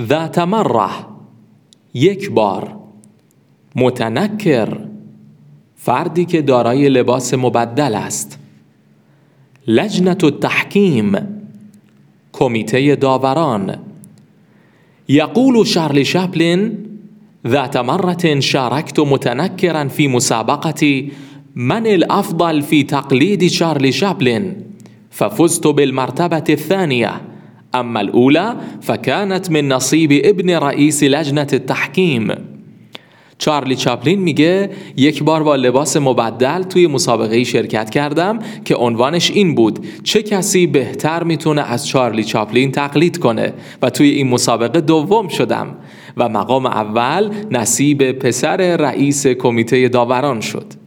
ذات مره یک بار. متنکر. فردی که دارای لباس مبدل است. لجنت التحکیم. کمیته داوران. یقول شارلی شابلین ذات مرة شاركت متنكرا في مسابقة من الأفضل في تقليد شارلي شابلن ففزت بالمرتبة الثانية أما الأولى فكانت من نصيب ابن رئيس لجنة التحكيم. چارلی چاپلین میگه یک بار با لباس مبدل توی مسابقه شرکت کردم که عنوانش این بود چه کسی بهتر می‌تونه از چارلی چاپلین تقلید کنه؟ و توی این مسابقه دوم شدم و مقام اول نصیب پسر رئیس کمیته داوران شد.